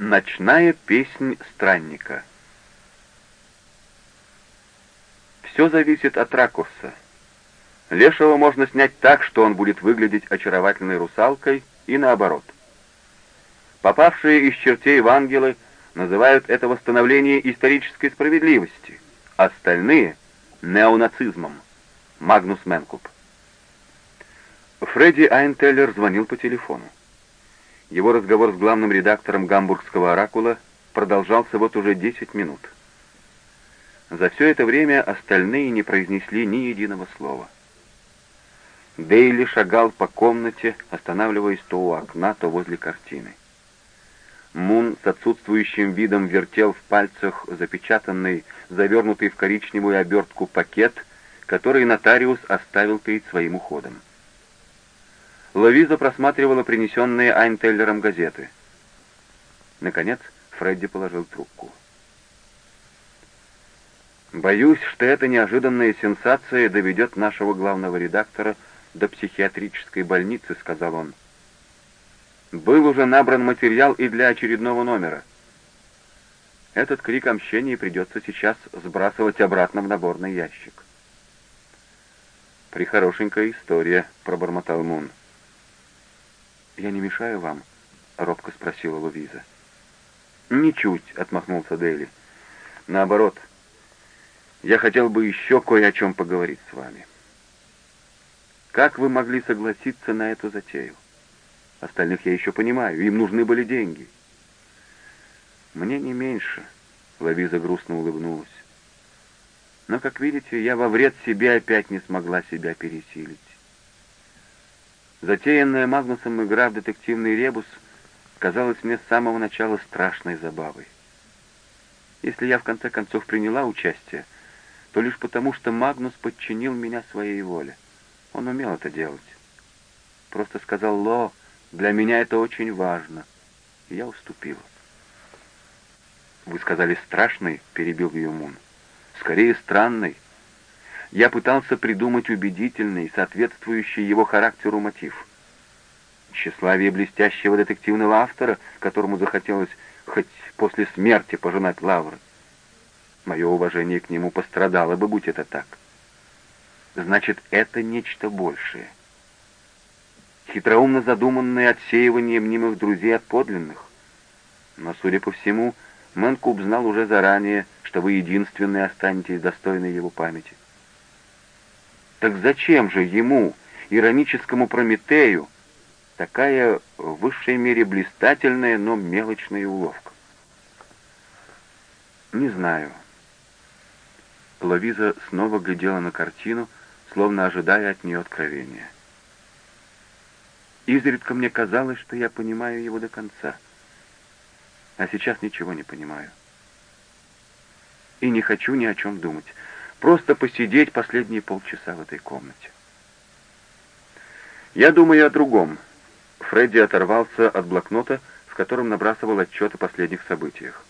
Ночная песнь странника. Все зависит от ракурса. Лешего можно снять так, что он будет выглядеть очаровательной русалкой, и наоборот. Попавшие из чертей в ангелы называют это восстановление исторической справедливости, остальные — неонацизмом. Магнус Менкуп. Фредди Айнтеллер звонил по телефону. Его разговор с главным редактором гамбургского «Оракула» продолжался вот уже 10 минут. За все это время остальные не произнесли ни единого слова. Дейли шагал по комнате, останавливаясь то у окна, то возле картины. Мун с отсутствующим видом вертел в пальцах запечатанный, завернутый в коричневую обертку пакет, который нотариус оставил перед своим уходом. Лавиза просматривала принесенные Айнтеллером газеты. Наконец Фредди положил трубку. «Боюсь, что эта неожиданная сенсация доведет нашего главного редактора до психиатрической больницы», — сказал он. «Был уже набран материал и для очередного номера. Этот крик о мщении придется сейчас сбрасывать обратно в наборный ящик». «Прихорошенькая история», — пробормотал Мун. «Я не мешаю вам?» — робко спросила Луиза. «Ничуть», — отмахнулся Дели. «Наоборот, я хотел бы еще кое о чем поговорить с вами. Как вы могли согласиться на эту затею? Остальных я еще понимаю, им нужны были деньги». «Мне не меньше», — Лавиза грустно улыбнулась. «Но, как видите, я во вред себе опять не смогла себя пересилить. Затеянная Магнусом игра в детективный ребус казалась мне с самого начала страшной забавой. Если я в конце концов приняла участие, то лишь потому, что Магнус подчинил меня своей воле. Он умел это делать. Просто сказал «Ло, для меня это очень важно». И я уступила. «Вы сказали страшный?» — перебил ее Мун. «Скорее странный. Я пытался придумать убедительный, соответствующий его характеру мотив. Тщеславие блестящего детективного автора, которому захотелось хоть после смерти пожинать лавры. Мое уважение к нему пострадало бы, будь это так. Значит, это нечто большее. Хитроумно задуманное отсеивание мнимых друзей от подлинных. Но, судя по всему, Мэнкуб знал уже заранее, что вы единственные останетесь достойны его памяти. Так зачем же ему, ироническому Прометею, такая в высшей мере блистательная, но мелочная уловка? Не знаю. Лавиза снова глядела на картину, словно ожидая от нее откровения. Изредка мне казалось, что я понимаю его до конца, а сейчас ничего не понимаю. И не хочу ни о чем думать. Просто посидеть последние полчаса в этой комнате. Я думаю о другом. Фредди оторвался от блокнота, в котором набрасывал отчет о последних событиях.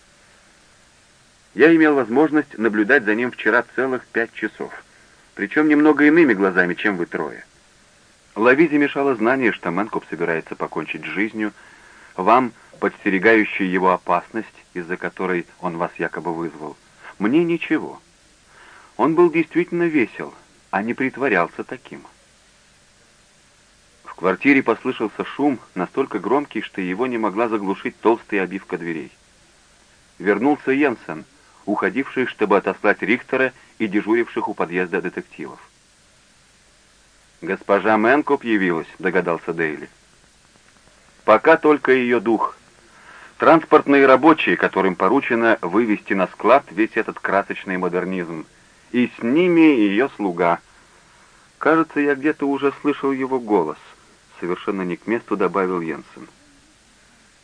Я имел возможность наблюдать за ним вчера целых пять часов, причем немного иными глазами, чем вы трое. Лавизе мешало знание, что Мэнкоп собирается покончить с жизнью, вам подстерегающая его опасность, из-за которой он вас якобы вызвал. Мне ничего. Он был действительно весел, а не притворялся таким. В квартире послышался шум, настолько громкий, что его не могла заглушить толстая обивка дверей. Вернулся Йенсен, уходивший, чтобы отослать Рихтера и дежуривших у подъезда детективов. «Госпожа Мэнкоп явилась», — догадался Дейли. «Пока только ее дух. Транспортные рабочие, которым поручено вывести на склад весь этот красочный модернизм — и с ними ее слуга. Кажется, я где-то уже слышал его голос. Совершенно не к месту добавил Йенсен.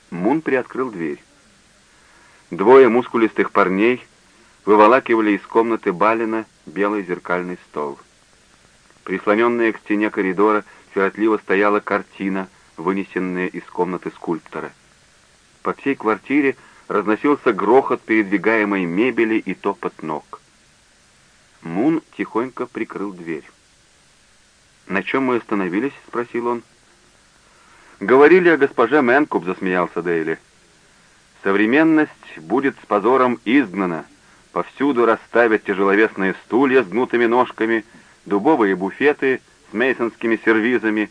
Мун приоткрыл дверь. Двое мускулистых парней выволакивали из комнаты Балина белый зеркальный стол. Прислоненная к стене коридора сиротливо стояла картина, вынесенная из комнаты скульптора. По всей квартире разносился грохот передвигаемой мебели и топот ног. Мун тихонько прикрыл дверь. «На чем мы остановились?» — спросил он. «Говорили о госпоже Мэнкуп», — засмеялся Дейли. Современность будет с позором изгнана, повсюду расставят тяжеловесные стулья с гнутыми ножками, дубовые буфеты с мейсонскими сервизами,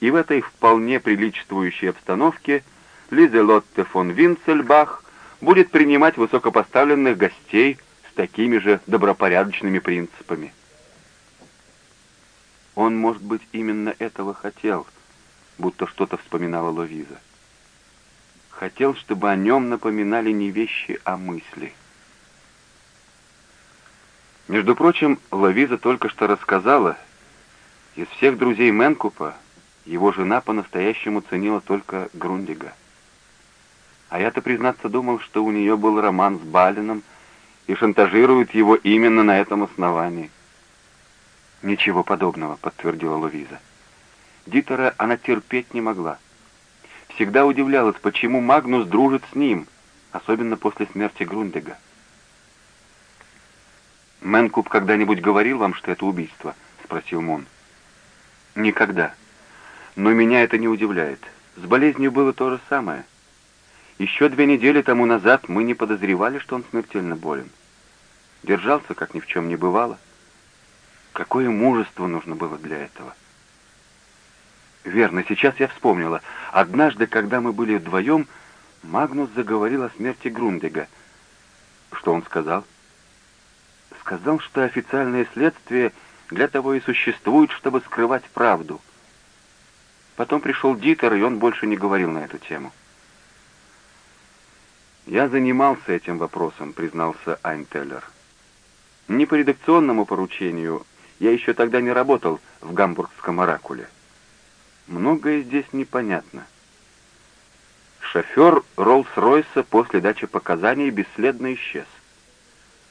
и в этой вполне приличествующей обстановке Лизелотте фон Винцельбах будет принимать высокопоставленных гостей такими же добропорядочными принципами. Он, может быть, именно этого хотел, будто что-то вспоминала Ловиза. Хотел, чтобы о нем напоминали не вещи, а мысли. Между прочим, Ловиза только что рассказала, из всех друзей Менкупа его жена по-настоящему ценила только Грундига. А я-то, признаться, думал, что у нее был роман с Балином и шантажирует его именно на этом основании. «Ничего подобного», — подтвердила Луиза. Дитера она терпеть не могла. Всегда удивлялась, почему Магнус дружит с ним, особенно после смерти Грундега. «Мэнкуб когда-нибудь говорил вам, что это убийство?» — спросил Мон. «Никогда. Но меня это не удивляет. С болезнью было то же самое. Еще две недели тому назад мы не подозревали, что он смертельно болен. Держался, как ни в чем не бывало. Какое мужество нужно было для этого?» Верно, сейчас я вспомнила. Однажды, когда мы были вдвоем, Магнус заговорил о смерти Грундега. Что он сказал? Сказал, что официальное следствие для того и существует, чтобы скрывать правду. Потом пришел Дитер, и он больше не говорил на эту тему. «Я занимался этим вопросом», — признался Айнтеллер. «Не по редакционному поручению. Я еще тогда не работал в гамбургском оракуле. Многое здесь непонятно. Шофер Роллс-Ройса после дачи показаний бесследно исчез.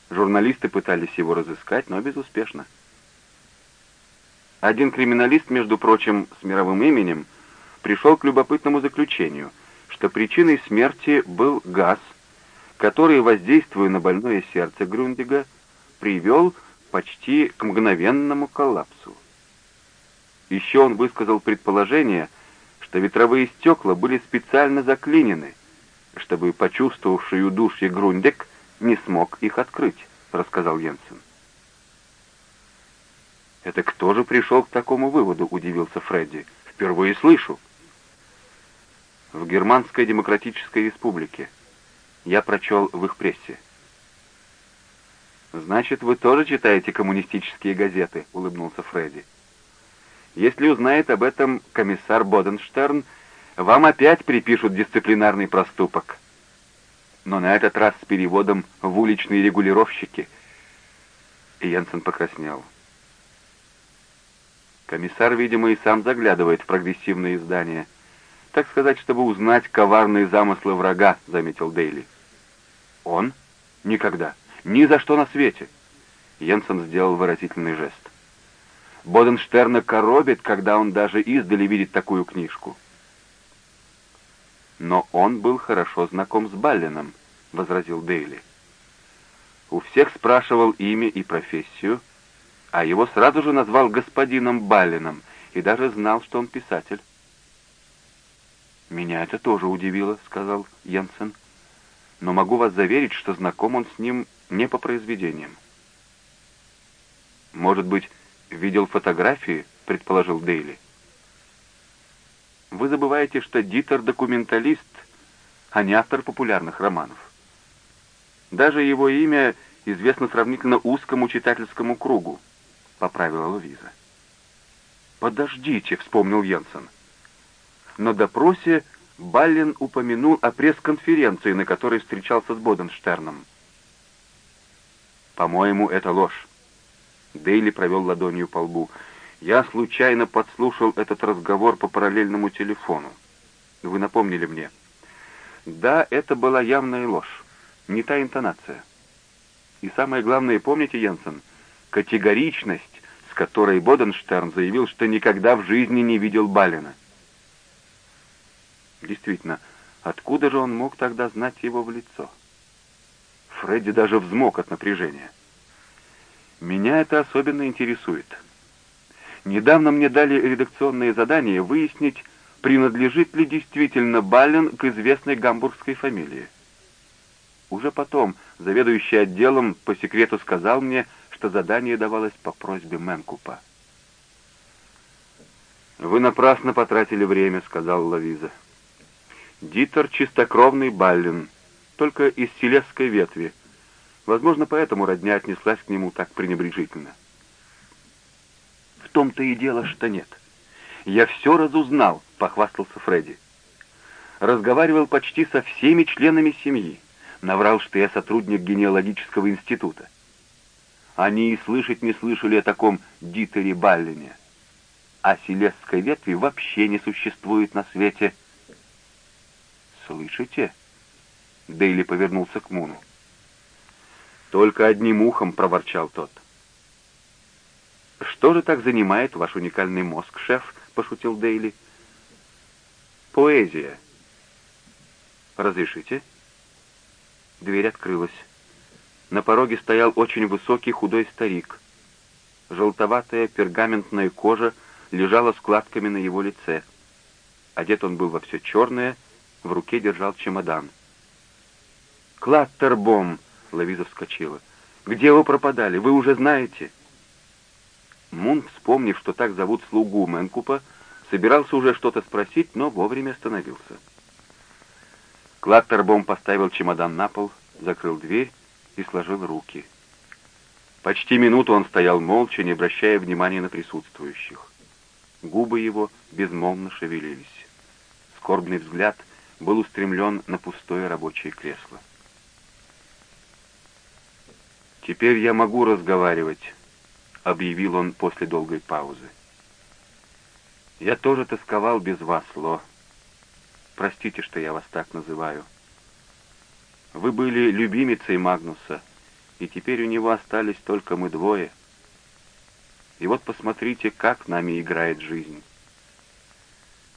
Журналисты пытались его разыскать, но безуспешно. Один криминалист, между прочим, с мировым именем, пришел к любопытному заключению, что причиной смерти был газ, который, воздействуя на больное сердце Грундига, привел почти к мгновенному коллапсу. Еще он высказал предположение, что ветровые стекла были специально заклинены, чтобы почувствовавший удушье Грундек не смог их открыть, рассказал Йенсен. «Это кто же пришел к такому выводу?» — удивился Фредди. «Впервые слышу». «В Германской Демократической Республике. Я прочел в их прессе». «Значит, вы тоже читаете коммунистические газеты?» — улыбнулся Фредди. Если узнает об этом комиссар Боденштерн, вам опять припишут дисциплинарный проступок. Но на этот раз с переводом в уличные регулировщики. И Йенсен покраснел. Комиссар, видимо, и сам заглядывает в прогрессивные издания. Так сказать, чтобы узнать коварные замыслы врага, заметил Дейли. Он? Никогда. Ни за что на свете. Йенсен сделал выразительный жест. Боденштерна коробит, когда он даже издали видит такую книжку. «Но он был хорошо знаком с Баллином», — возразил Дейли. «У всех спрашивал имя и профессию, а его сразу же назвал господином Баллином и даже знал, что он писатель». «Меня это тоже удивило», — сказал Йенсен. «Но могу вас заверить, что знаком он с ним не по произведениям». «Может быть, «Видел фотографии?» — предположил Дейли. «Вы забываете, что Дитер — документалист, а не автор популярных романов. Даже его имя известно сравнительно узкому читательскому кругу», — поправила Луиза. «Подождите», — вспомнил Йенсен. На допросе Баллин упомянул о пресс-конференции, на которой встречался с Боденштерном. «По-моему, это ложь. Дейли провел ладонью по лбу. «Я случайно подслушал этот разговор по параллельному телефону. Вы напомнили мне». «Да, это была явная ложь. Не та интонация. И самое главное, помните, Йенсен, категоричность, с которой Боденштерн заявил, что никогда в жизни не видел Балина. Действительно, откуда же он мог тогда знать его в лицо? Фредди даже взмок от напряжения. Меня это особенно интересует. Недавно мне дали редакционное задание выяснить, принадлежит ли действительно Баллен к известной гамбургской фамилии. Уже потом заведующий отделом по секрету сказал мне, что задание давалось по просьбе Менкупа. «Вы напрасно потратили время», — сказал Лавиза. «Дитер — чистокровный Баллин, только из селесской ветви. Возможно, поэтому родня отнеслась к нему так пренебрежительно». «В том-то и дело, что нет. Я все разузнал», — похвастался Фредди. «Разговаривал почти со всеми членами семьи. Наврал, что я сотрудник генеалогического института. Они и слышать не слышали о таком Дитере Баллине» а селесской ветви вообще не существует на свете. «Слышите?» Дейли повернулся к Муну. «Только одним ухом», — проворчал тот. «Что же так занимает ваш уникальный мозг, шеф?» — пошутил Дейли. «Поэзия». «Разрешите?» Дверь открылась. На пороге стоял очень высокий худой старик. Желтоватая пергаментная кожа — лежала складками на его лице. Одет он был во все черное, в руке держал чемодан. «Клаттербом!» — Лавиза вскочила. «Где вы пропадали? Вы уже знаете?» Мун, вспомнив, что так зовут слугу Мэнкупа, собирался уже что-то спросить, но вовремя остановился. Клаттербом поставил чемодан на пол, закрыл дверь и сложил руки. Почти минуту он стоял молча, не обращая внимания на присутствующих. Губы его безмолвно шевелились. Скорбный взгляд был устремлен на пустое рабочее кресло. «Теперь я могу разговаривать», — объявил он после долгой паузы. «Я тоже тосковал без вас, Ло. Простите, что я вас так называю. Вы были любимицей Магнуса, и теперь у него остались только мы двое — и вот посмотрите, как нами играет жизнь.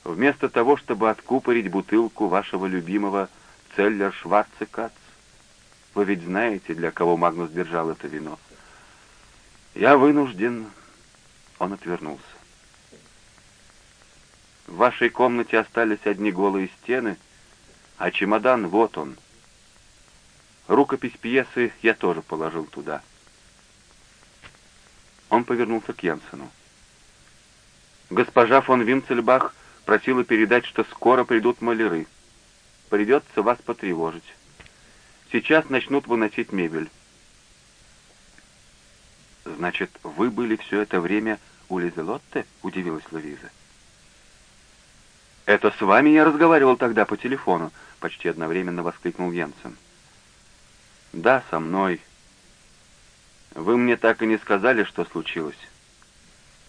Вместо того, чтобы откупорить бутылку вашего любимого Целлер Шварцекац, вы ведь знаете, для кого Магнус держал это вино. Я вынужден... Он отвернулся. В вашей комнате остались одни голые стены, а чемодан вот он. Рукопись пьесы я тоже положил туда. — он повернулся к Янсену. «Госпожа фон Винцельбах просила передать, что скоро придут маляры. Придется вас потревожить. Сейчас начнут выносить мебель». «Значит, вы были все это время у Лизелотте?» — удивилась Луиза. «Это с вами я разговаривал тогда по телефону», — почти одновременно воскликнул Янсен. «Да, со мной», вы мне так и не сказали, что случилось.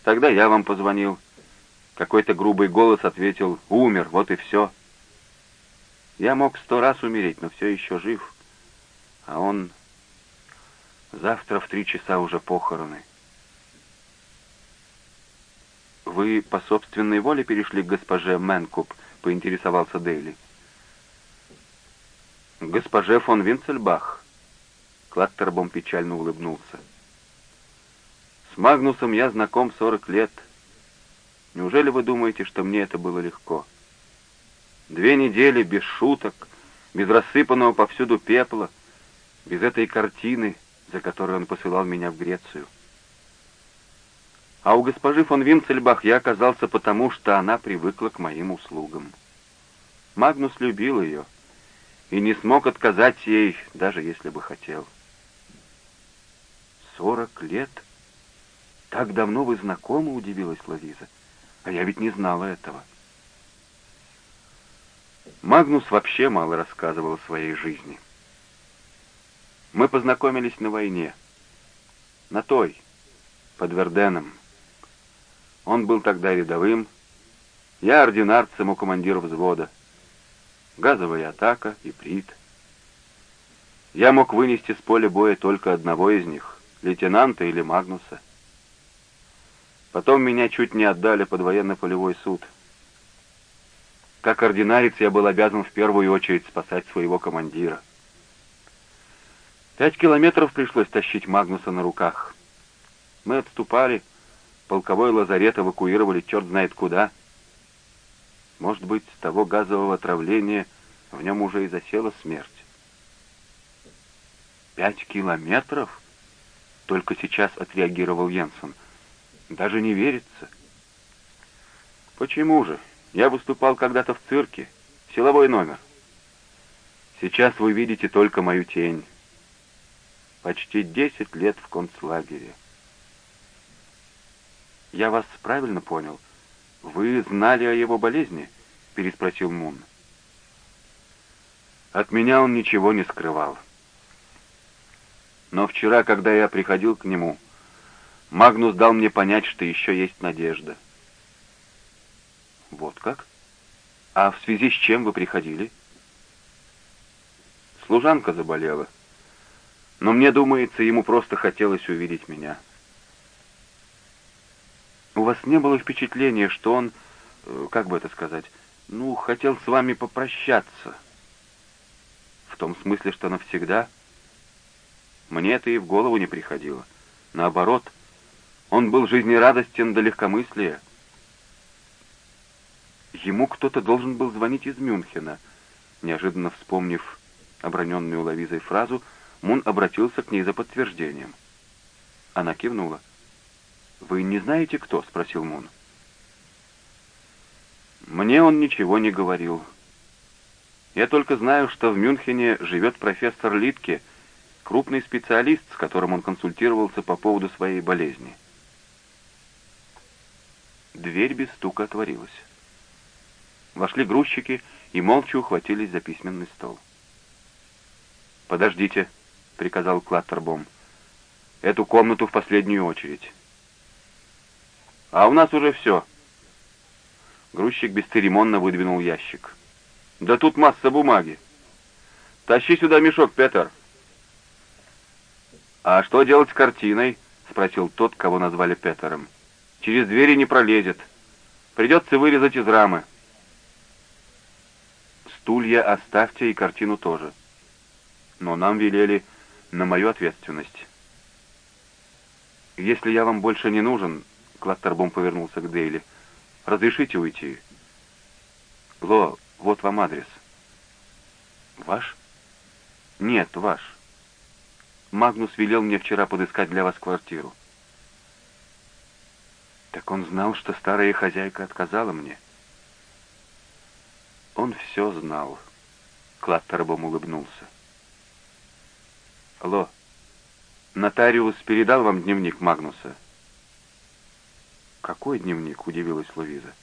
Тогда я вам позвонил. Какой-то грубый голос ответил «Умер, вот и все». Я мог сто раз умереть, но все еще жив. А он... Завтра в три часа уже похороны. «Вы по собственной воле перешли к госпоже Мэнкуп?» — поинтересовался Дейли. «Госпоже фон Винцельбах», Клаттербом печально улыбнулся. «С Магнусом я знаком сорок лет. Неужели вы думаете, что мне это было легко? Две недели без шуток, без рассыпанного повсюду пепла, без этой картины, за которой он посылал меня в Грецию. А у госпожи фон Винцельбах я оказался потому, что она привыкла к моим услугам. Магнус любил ее и не смог отказать ей, даже если бы хотел. «Сорок лет? Так давно вы знакомы?» — удивилась Лавиза. «А я ведь не знала этого». Магнус вообще мало рассказывал о своей жизни. Мы познакомились на войне. На той, под Верденом. Он был тогда рядовым, я ординарцем у командира взвода. Газовая атака и прит. Я мог вынести с поля боя только одного из них лейтенанта или Магнуса. Потом меня чуть не отдали под военно-полевой суд. Как ординарец я был обязан в первую очередь спасать своего командира. Пять километров пришлось тащить Магнуса на руках. Мы отступали, полковой лазарет эвакуировали черт знает куда. Может быть, с того газового отравления в нем уже и засела смерть. «Пять километров?» Только сейчас отреагировал Йенсен. «Даже не верится». «Почему же? Я выступал когда-то в цирке. Силовой номер. Сейчас вы видите только мою тень. Почти десять лет в концлагере. Я вас правильно понял? Вы знали о его болезни?» — переспросил Мун. От меня он ничего не скрывал. Но вчера, когда я приходил к нему, Магнус дал мне понять, что еще есть надежда. Вот как? А в связи с чем вы приходили? Служанка заболела. Но мне думается, ему просто хотелось увидеть меня. У вас не было впечатления, что он, э, как бы это сказать, ну, хотел с вами попрощаться? В том смысле, что навсегда? Мне это и в голову не приходило. Наоборот, он был жизнерадостен до легкомыслия. Ему кто-то должен был звонить из Мюнхена. Неожиданно вспомнив оброненную Лавизой фразу, Мун обратился к ней за подтверждением. Она кивнула. «Вы не знаете, кто?» — спросил Мун. «Мне он ничего не говорил. Я только знаю, что в Мюнхене живет профессор Литке, крупный специалист, с которым он консультировался по поводу своей болезни». Дверь без стука отворилась. Вошли грузчики и молча ухватились за письменный стол. «Подождите», — приказал Клаттербом. «Эту комнату в последнюю очередь». «А у нас уже все». Грузчик бесцеремонно выдвинул ящик. «Да тут масса бумаги. Тащи сюда мешок, Петр». «А что делать с картиной?» — спросил тот, кого назвали Петером. «Через двери не пролезет. Придется вырезать из рамы». «Стулья оставьте и картину тоже. Но нам велели на мою ответственность». «Если я вам больше не нужен, Клаттербом повернулся к Дейли. «Разрешите уйти?» «Ло, вот вам адрес». «Ваш?» «Нет, ваш. Магнус велел мне вчера подыскать для вас квартиру». «Так он знал, что старая хозяйка отказала мне?» «Он все знал», — Клаттербом улыбнулся. «Ло, нотариус передал вам дневник Магнуса?» «Какой дневник?» — удивилась Луиза.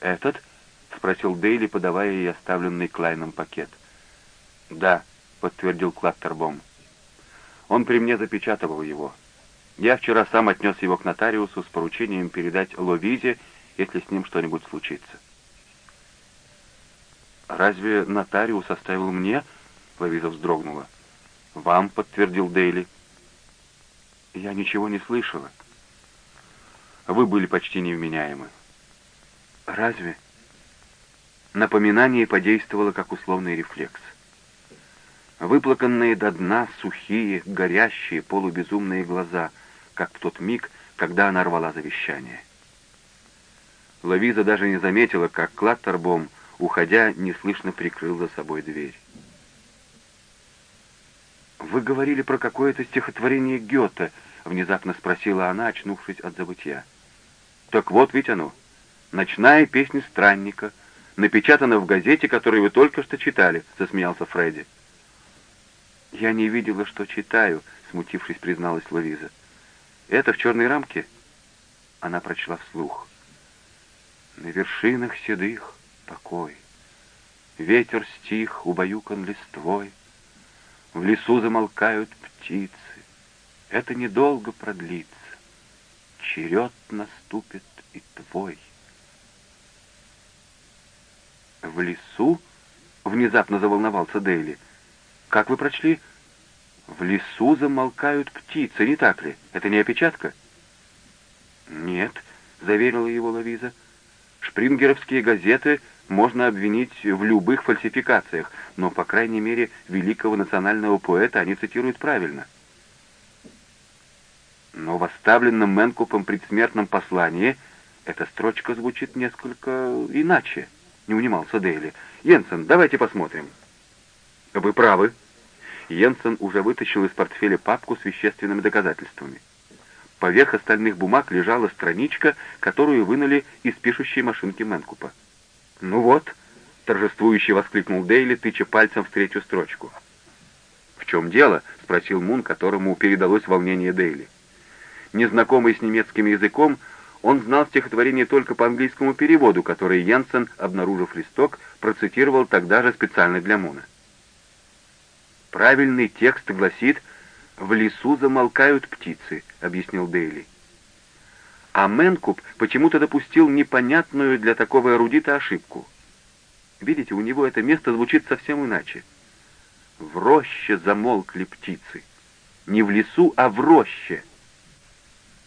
«Этот?» — спросил Дейли, подавая ей оставленный Клайном пакет. «Да», — подтвердил Клаттербом. «Он при мне запечатывал его. Я вчера сам отнес его к нотариусу с поручением передать Ловизе, если с ним что-нибудь случится». «Разве нотариус оставил мне?» — Ловиза вздрогнула. «Вам», — подтвердил Дейли. «Я ничего не слышала». Вы были почти невменяемы. Разве? Напоминание подействовало как условный рефлекс. Выплаканные до дна, сухие, горящие, полубезумные глаза, как в тот миг, когда она рвала завещание. Лавиза даже не заметила, как Клаттербом, уходя, неслышно прикрыл за собой дверь. «Вы говорили про какое-то стихотворение Гёте», — внезапно спросила она, очнувшись от забытья. Так вот ведь оно. Ночная песня странника, напечатана в газете, которую вы только что читали, засмеялся Фредди. Я не видела, что читаю, смутившись, призналась Луиза. Это в черной рамке? Она прочла вслух. На вершинах седых покой. Ветер стих, убаюкан листвой. В лесу замолкают птицы. Это недолго продлится черед наступит и твой. В лесу? Внезапно заволновался Дейли. Как вы прочли? В лесу замолкают птицы, не так ли? Это не опечатка? Нет, заверила его Лавиза. Шпрингеровские газеты можно обвинить в любых фальсификациях, но, по крайней мере, великого национального поэта они цитируют правильно. Но в оставленном Мэнкупом предсмертном послании эта строчка звучит несколько иначе, не унимался Дейли. «Йенсен, давайте посмотрим». «Вы правы. Йенсен уже вытащил из портфеля папку с вещественными доказательствами. Поверх остальных бумаг лежала страничка, которую вынули из пишущей машинки Мэнкупа. «Ну вот», — торжествующе воскликнул Дейли, тыча пальцем в третью строчку. «В чем дело?» — спросил Мун, которому передалось волнение Дейли. Незнакомый с немецким языком, он знал стихотворение только по английскому переводу, который Йенсен, обнаружив листок, процитировал тогда же специально для Муна. «Правильный текст гласит «В лесу замолкают птицы», — объяснил Дейли. А Менкуп почему-то допустил непонятную для такого эрудита ошибку. Видите, у него это место звучит совсем иначе. В роще замолкли птицы. Не в лесу, а в роще.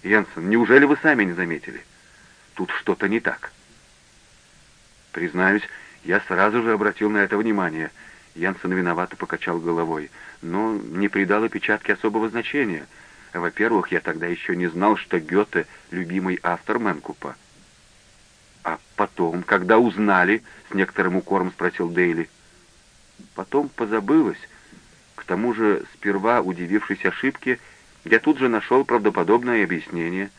Янсен, неужели вы сами не заметили? Тут что-то не так. Признаюсь, я сразу же обратил на это внимание. Янсен виновато покачал головой, но не придал опечатке особого значения. Во-первых, я тогда еще не знал, что Гёте — любимый автор Менкупа. А потом, когда узнали, с некоторым укором спросил Дейли. Потом позабылось. К тому же, сперва удивившись ошибке, я тут же нашел правдоподобное объяснение.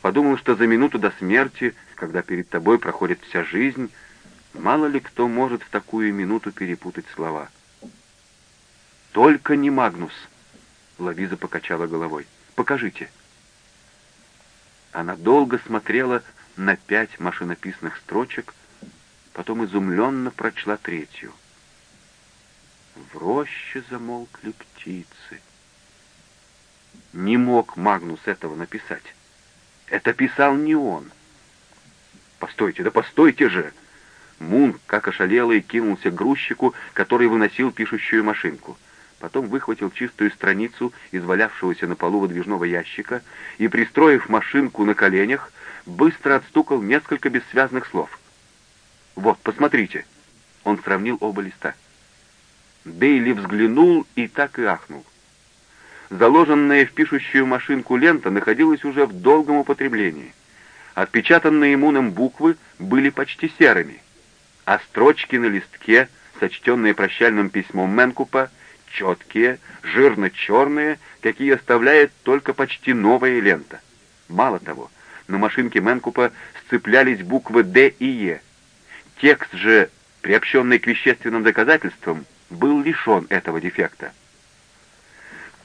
Подумал, что за минуту до смерти, когда перед тобой проходит вся жизнь, мало ли кто может в такую минуту перепутать слова. «Только не Магнус!» — Лавиза покачала головой. «Покажите». Она долго смотрела на пять машинописных строчек, потом изумленно прочла третью. В роще замолкли птицы. Не мог Магнус этого написать. Это писал не он. «Постойте, да постойте же!» Мун, как ошалелый, кинулся к грузчику, который выносил пишущую машинку. Потом выхватил чистую страницу из валявшегося на полу выдвижного ящика и, пристроив машинку на коленях, быстро отстукал несколько бессвязных слов. «Вот, посмотрите!» Он сравнил оба листа. Дейли взглянул и так и ахнул. Заложенная в пишущую машинку лента находилась уже в долгом употреблении. Отпечатанные Муном буквы были почти серыми, а строчки на листке, сочтенные прощальным письмом Менкупа, четкие, жирно-черные, какие оставляет только почти новая лента. Мало того, на машинке Менкупа сцеплялись буквы «Д» и «Е». Текст же, приобщенный к вещественным доказательствам, был лишен этого дефекта.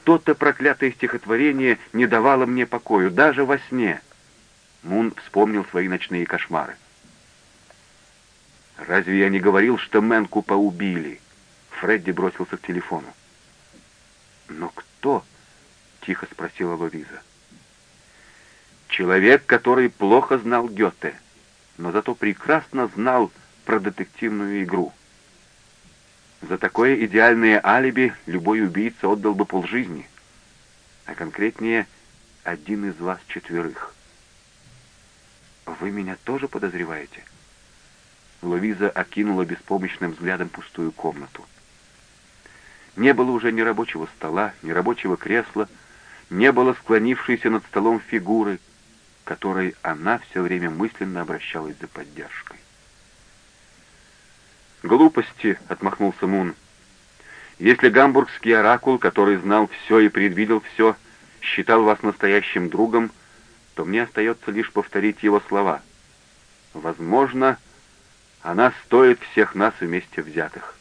То-то проклятое стихотворение не давало мне покою, даже во сне. Мун вспомнил свои ночные кошмары. «Разве я не говорил, что Мэнкупа убили?» Фредди бросился к телефону. «Но кто?» — тихо спросила Луиза. «Человек, который плохо знал Гёте, но зато прекрасно знал про детективную игру. За такое идеальное алиби любой убийца отдал бы полжизни, а конкретнее один из вас четверых. «Вы меня тоже подозреваете?» Луиза окинула беспомощным взглядом пустую комнату. Не было уже ни рабочего стола, ни рабочего кресла, не было склонившейся над столом фигуры, которой она все время мысленно обращалась за поддержкой. «Глупости», — отмахнулся Мун. «Если гамбургский оракул, который знал все и предвидел все, считал вас настоящим другом, то мне остается лишь повторить его слова. Возможно, она стоит всех нас вместе взятых».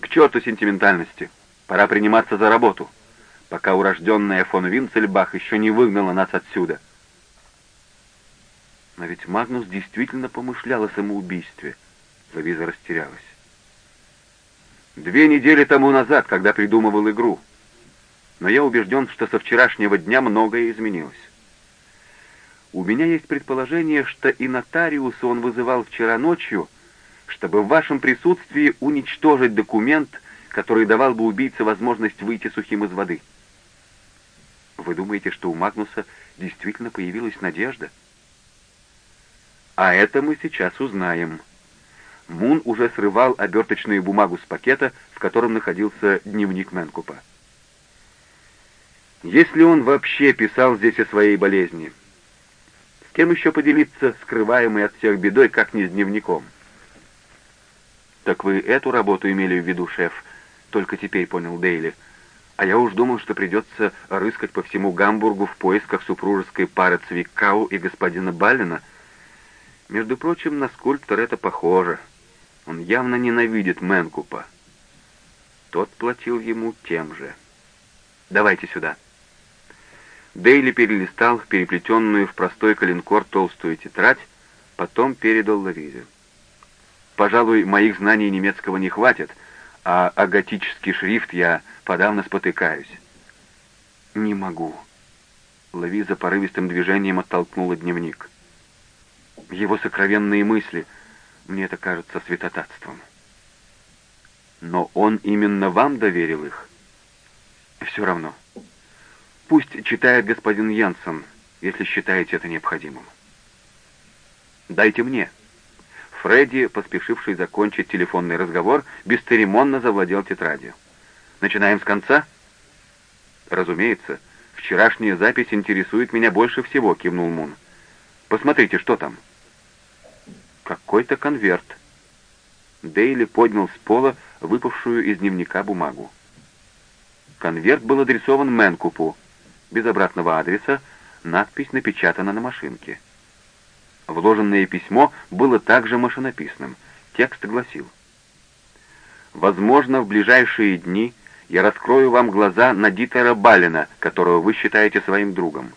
«К черту сентиментальности! Пора приниматься за работу, пока урожденная фон Винцельбах еще не выгнала нас отсюда». Но ведь Магнус действительно помышлял о самоубийстве — Луиза растерялась. «Две недели тому назад, когда придумывал игру. Но я убежден, что со вчерашнего дня многое изменилось. У меня есть предположение, что и нотариуса он вызывал вчера ночью, чтобы в вашем присутствии уничтожить документ, который давал бы убийце возможность выйти сухим из воды. Вы думаете, что у Магнуса действительно появилась надежда? А это мы сейчас узнаем». Мун уже срывал оберточную бумагу с пакета, в котором находился дневник Мэнкупа. Если он вообще писал здесь о своей болезни, с кем еще поделиться скрываемой от всех бедой, как не с дневником? «Так вы эту работу имели в виду, шеф?» — только теперь понял Дейли. А я уж думал, что придется рыскать по всему Гамбургу в поисках супружеской пары Цвикау и господина Баллина. Между прочим, на скульптора это похоже. Он явно ненавидит Мэнкупа. Тот платил ему тем же. «Давайте сюда». Дейли перелистал переплетенную в простой коленкор толстую тетрадь, потом передал Лавизе. «Пожалуй, моих знаний немецкого не хватит, а о готический шрифт я подавно спотыкаюсь». «Не могу». Лавиза порывистым движением оттолкнула дневник. «Его сокровенные мысли, мне это кажется святотатством». «Но он именно вам доверил их?» «Все равно». Пусть читает господин Янсен, если считаете это необходимым. Дайте мне. Фредди, поспешивший закончить телефонный разговор, бесцеремонно завладел тетрадью. Начинаем с конца? Разумеется. Вчерашняя запись интересует меня больше всего, кивнул Мун. Посмотрите, что там. Какой-то конверт. Дейли поднял с пола выпавшую из дневника бумагу. Конверт был адресован Мэнкупу, без обратного адреса, надпись напечатана на машинке. Вложенное письмо было также машинописным. Текст гласил «Возможно, в ближайшие дни я раскрою вам глаза на Дитера Баллина, которого вы считаете своим другом.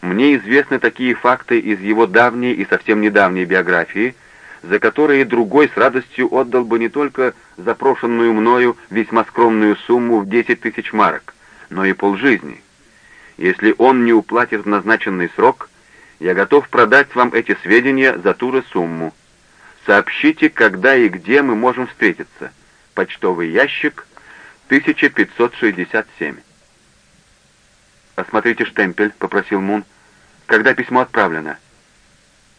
Мне известны такие факты из его давней и совсем недавней биографии, за которые другой с радостью отдал бы не только запрошенную мною весьма скромную сумму в 10 тысяч марок, но и полжизни. Если он не уплатит в назначенный срок, я готов продать вам эти сведения за ту же сумму. Сообщите, когда и где мы можем встретиться. Почтовый ящик 1567. «Осмотрите штемпель», — попросил Мун. «Когда письмо отправлено?»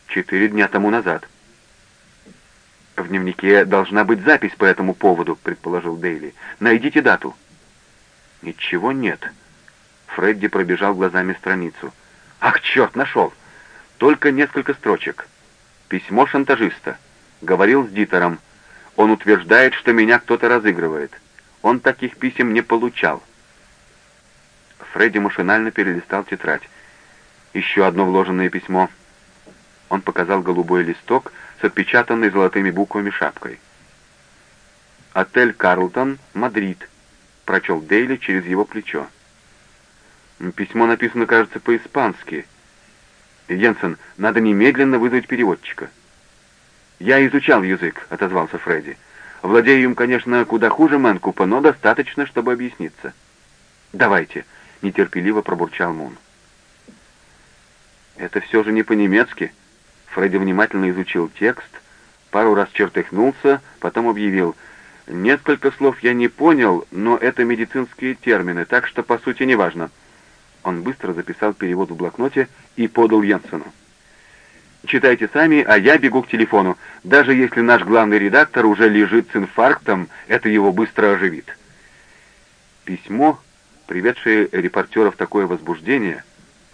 «Четыре дня тому назад». «В дневнике должна быть запись по этому поводу», — предположил Дейли. «Найдите дату». «Ничего нет», Фредди пробежал глазами страницу. «Ах, черт, нашел! Только несколько строчек. Письмо шантажиста. Говорил с Дитером. Он утверждает, что меня кто-то разыгрывает. Он таких писем не получал». Фредди машинально перелистал тетрадь. Еще одно вложенное письмо. Он показал голубой листок с отпечатанной золотыми буквами шапкой. «Отель Карлтон, Мадрид», — прочел Дейли через его плечо. Письмо написано, кажется, по-испански. Йенсен, надо немедленно вызвать переводчика. «Я изучал язык», — отозвался Фредди. «Владею им, конечно, куда хуже Мэнкупа, но достаточно, чтобы объясниться». «Давайте», — нетерпеливо пробурчал Мун. «Это все же не по-немецки». Фредди внимательно изучил текст, пару раз чертыхнулся, потом объявил. «Несколько слов я не понял, но это медицинские термины, так что, по сути, неважно». Он быстро записал перевод в блокноте и подал Йенсену. «Читайте сами, а я бегу к телефону. Даже если наш главный редактор уже лежит с инфарктом, это его быстро оживит». Письмо, приведшее репортеров такое возбуждение,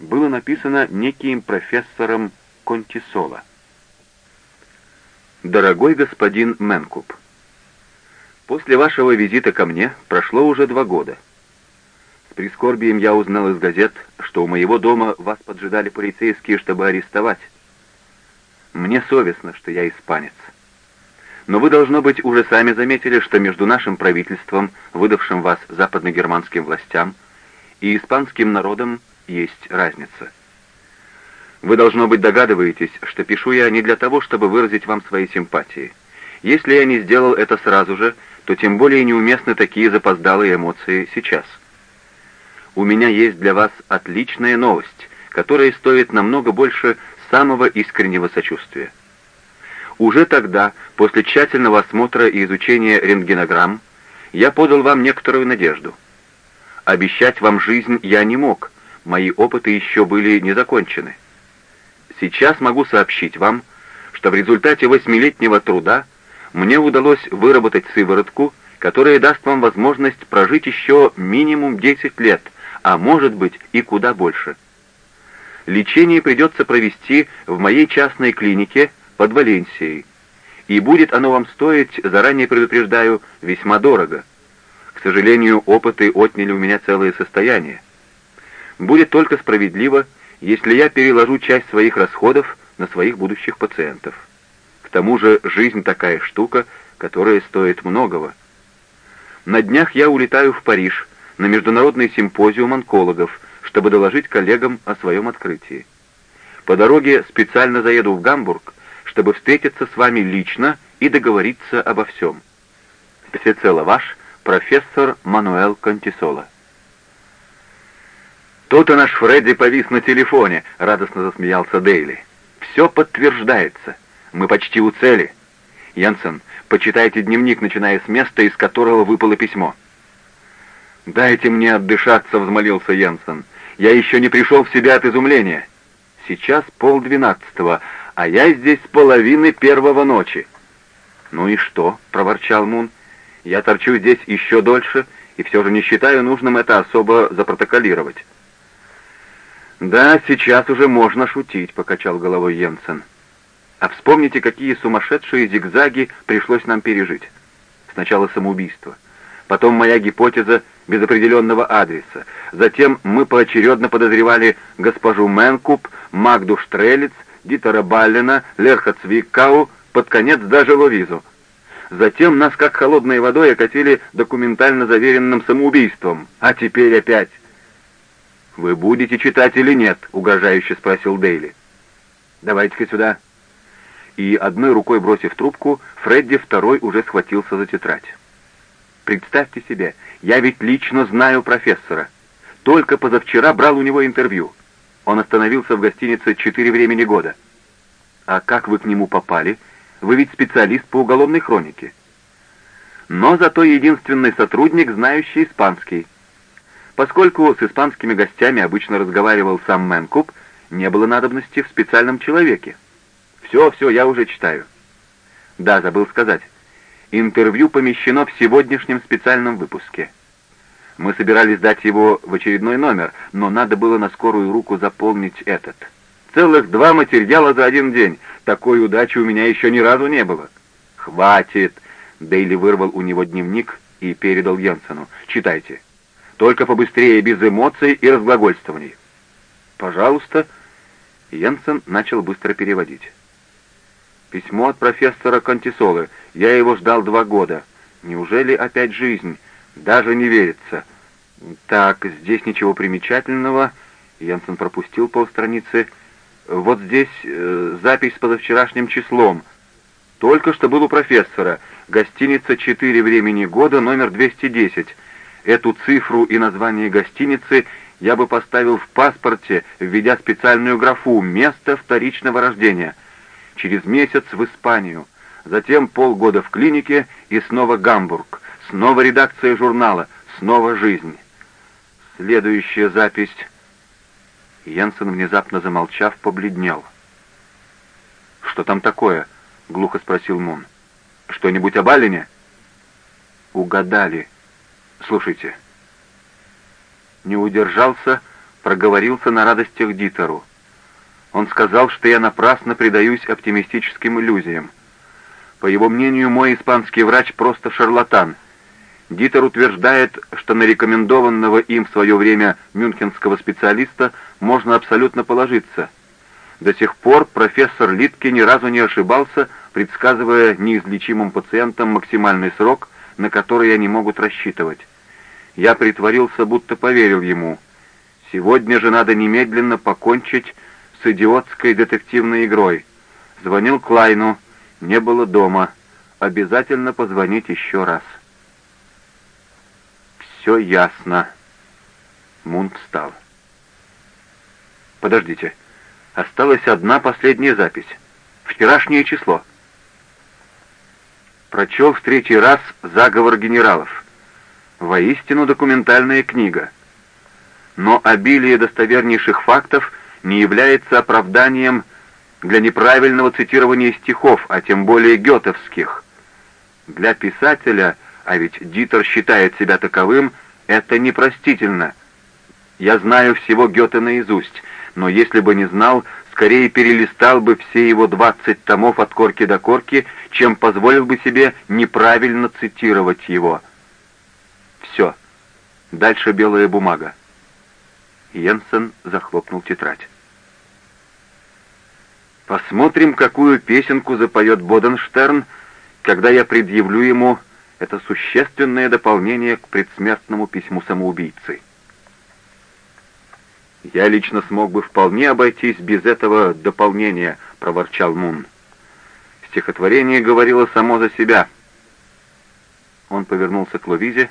было написано неким профессором Контисола. «Дорогой господин Менкуп, после вашего визита ко мне прошло уже два года». Прискорбием я узнал из газет, что у моего дома вас поджидали полицейские, чтобы арестовать. Мне совестно, что я испанец. Но вы, должно быть, уже сами заметили, что между нашим правительством, выдавшим вас западногерманским властям, и испанским народом есть разница. Вы, должно быть, догадываетесь, что пишу я не для того, чтобы выразить вам свои симпатии. Если я не сделал это сразу же, то тем более неуместны такие запоздалые эмоции сейчас. У меня есть для вас отличная новость, которая стоит намного больше самого искреннего сочувствия. Уже тогда, после тщательного осмотра и изучения рентгенограмм, я подал вам некоторую надежду. Обещать вам жизнь я не мог, мои опыты еще были не закончены. Сейчас могу сообщить вам, что в результате восьмилетнего труда мне удалось выработать сыворотку, которая даст вам возможность прожить еще минимум 10 лет – а может быть и куда больше. Лечение придется провести в моей частной клинике под Валенсией, и будет оно вам стоить, заранее предупреждаю, весьма дорого. К сожалению, опыты отняли у меня целое состояние. Будет только справедливо, если я переложу часть своих расходов на своих будущих пациентов. К тому же жизнь такая штука, которая стоит многого. На днях я улетаю в Париж на международный симпозиум онкологов, чтобы доложить коллегам о своем открытии. По дороге специально заеду в Гамбург, чтобы встретиться с вами лично и договориться обо всем. Всецело ваш профессор Мануэл Контисола. «Тут и наш Фредди повис на телефоне», — радостно засмеялся Дейли. «Все подтверждается. Мы почти у цели. Янсен, почитайте дневник, начиная с места, из которого выпало письмо». «Дайте мне отдышаться», — взмолился Янсен. «Я еще не пришел в себя от изумления. Сейчас полдвенадцатого, а я здесь с половины первого ночи». «Ну и что?» — проворчал Мун. «Я торчу здесь еще дольше, и все же не считаю нужным это особо запротоколировать». «Да, сейчас уже можно шутить», — покачал головой Йенсен. «А вспомните, какие сумасшедшие зигзаги пришлось нам пережить. Сначала самоубийство, потом моя гипотеза без определенного адреса, затем мы поочередно подозревали госпожу Менкуп, Магду Штрелец, Дитера Баллина, Лерха Цвиккау, под конец даже Ловизу. Затем нас как холодной водой окатили документально заверенным самоубийством, а теперь опять. «Вы будете читать или нет?» — угрожающе спросил Дейли. «Давайте-ка сюда». И одной рукой бросив трубку, Фредди второй уже схватился за тетрадь. «Представьте себе, я ведь лично знаю профессора. Только позавчера брал у него интервью. Он остановился в гостинице «Четыре времени года». А как вы к нему попали? Вы ведь специалист по уголовной хронике. Но зато единственный сотрудник, знающий испанский. Поскольку с испанскими гостями обычно разговаривал сам Мэнкуп, не было надобности в специальном человеке. Все, все, я уже читаю. Да, забыл сказать. Интервью помещено в сегодняшнем специальном выпуске. Мы собирались дать его в очередной номер, но надо было на скорую руку заполнить этот. Целых два материала за один день. Такой удачи у меня еще ни разу не было. «Хватит!» Дейли вырвал у него дневник и передал Йенсену. «Читайте». Только побыстрее, без эмоций и разглагольствований. «Пожалуйста». Йенсен начал быстро переводить. «Письмо от профессора Контисолы. Я его ждал два года. Неужели опять жизнь? Даже не верится. Так, здесь ничего примечательного». Йенсен пропустил полстраницы. «Вот здесь э, запись с позавчерашним числом. Только что был у профессора. Гостиница «Четыре времени года», номер 210. Эту цифру и название гостиницы я бы поставил в паспорте, введя специальную графу «Место вторичного рождения». Через месяц в Испанию, затем полгода в клинике и снова Гамбург, снова редакция журнала, снова жизнь. Следующая запись. Янсен, внезапно замолчав, побледнел. «Что там такое?» — глухо спросил Мун. «Что-нибудь об Алине?» «Угадали», Слушайте». Не удержался, проговорился на радостях Дитеру. Он сказал, что я напрасно предаюсь оптимистическим иллюзиям. По его мнению, мой испанский врач просто шарлатан. Дитер утверждает, что на рекомендованного им в свое время мюнхенского специалиста можно абсолютно положиться. До сих пор профессор Литке ни разу не ошибался, предсказывая неизлечимым пациентам максимальный срок, на который они могут рассчитывать. Я притворился, будто поверил ему. Сегодня же надо немедленно покончить с идиотской детективной игрой. Звонил Клайну, не было дома. Обязательно позвонить еще раз. Все ясно. Мунт встал. Подождите. Осталась одна последняя запись. Вчерашнее число. Прочел в третий раз заговор генералов. Воистину документальная книга. Но обилие достовернейших фактов не является оправданием для неправильного цитирования стихов, а тем более гетовских. Для писателя, а ведь Дитер считает себя таковым, это непростительно. Я знаю всего Гёте наизусть, но если бы не знал, скорее перелистал бы все его двадцать томов от корки до корки, чем позволил бы себе неправильно цитировать его. все. Дальше белая бумага». Йенсен захлопнул тетрадь. «Посмотрим, какую песенку запоет Боденштерн, когда я предъявлю ему это существенное дополнение к предсмертному письму самоубийцы». «Я лично смог бы вполне обойтись без этого дополнения», — проворчал Мун. Стихотворение говорило само за себя. Он повернулся к Луизе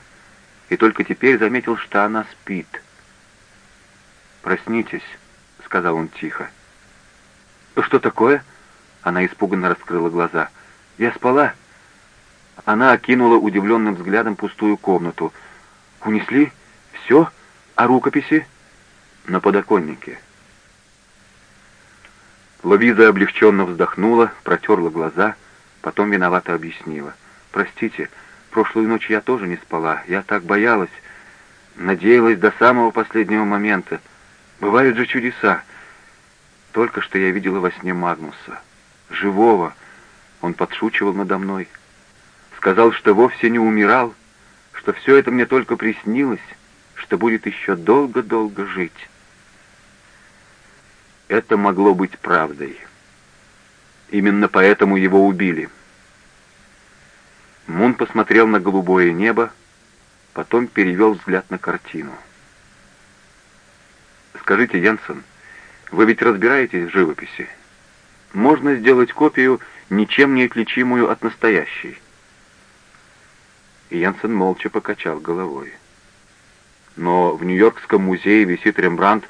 и только теперь заметил, что она спит. «Проснитесь», — сказал он тихо. «Что такое?» Она испуганно раскрыла глаза. «Я спала». Она окинула удивленным взглядом пустую комнату. «Унесли? Все? А рукописи?» «На подоконнике». Луиза облегченно вздохнула, протерла глаза, потом виновато объяснила. «Простите, прошлую ночь я тоже не спала. Я так боялась, надеялась до самого последнего момента. Бывают же чудеса. Только что я видела во сне Магнуса. Живого. Он подшучивал надо мной. Сказал, что вовсе не умирал, что все это мне только приснилось, что будет еще долго-долго жить». Это могло быть правдой. Именно поэтому его убили. Мун посмотрел на голубое небо, потом перевел взгляд на картину. «Скажите, Янсен, вы ведь разбираетесь в живописи? Можно сделать копию, ничем не отличимую от настоящей?» Янсен молча покачал головой. «Но в Нью-Йоркском музее висит Рембрандт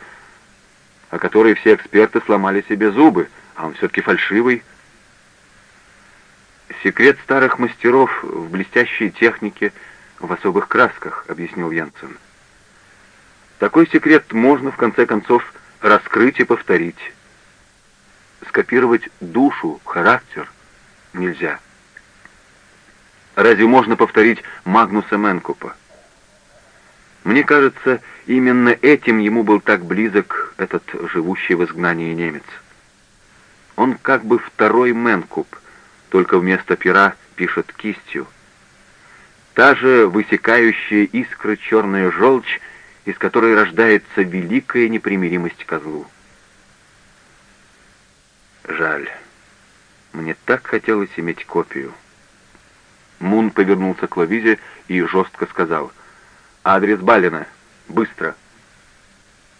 о которой все эксперты сломали себе зубы, а он все-таки фальшивый. «Секрет старых мастеров в блестящей технике, в особых красках», — объяснил Янсен. «Такой секрет можно, в конце концов, раскрыть и повторить. Скопировать душу, характер нельзя. Разве можно повторить Магнуса Менкупа? Мне кажется, именно этим ему был так близок этот живущий в изгнании немец. Он как бы второй Менкуп, только вместо пера пишет кистью. Та же высекающая искры черная желчь, из которой рождается великая непримиримость козлу. Жаль. Мне так хотелось иметь копию. Мун повернулся к Лавизе и жестко сказал — Адрес Балина. Быстро.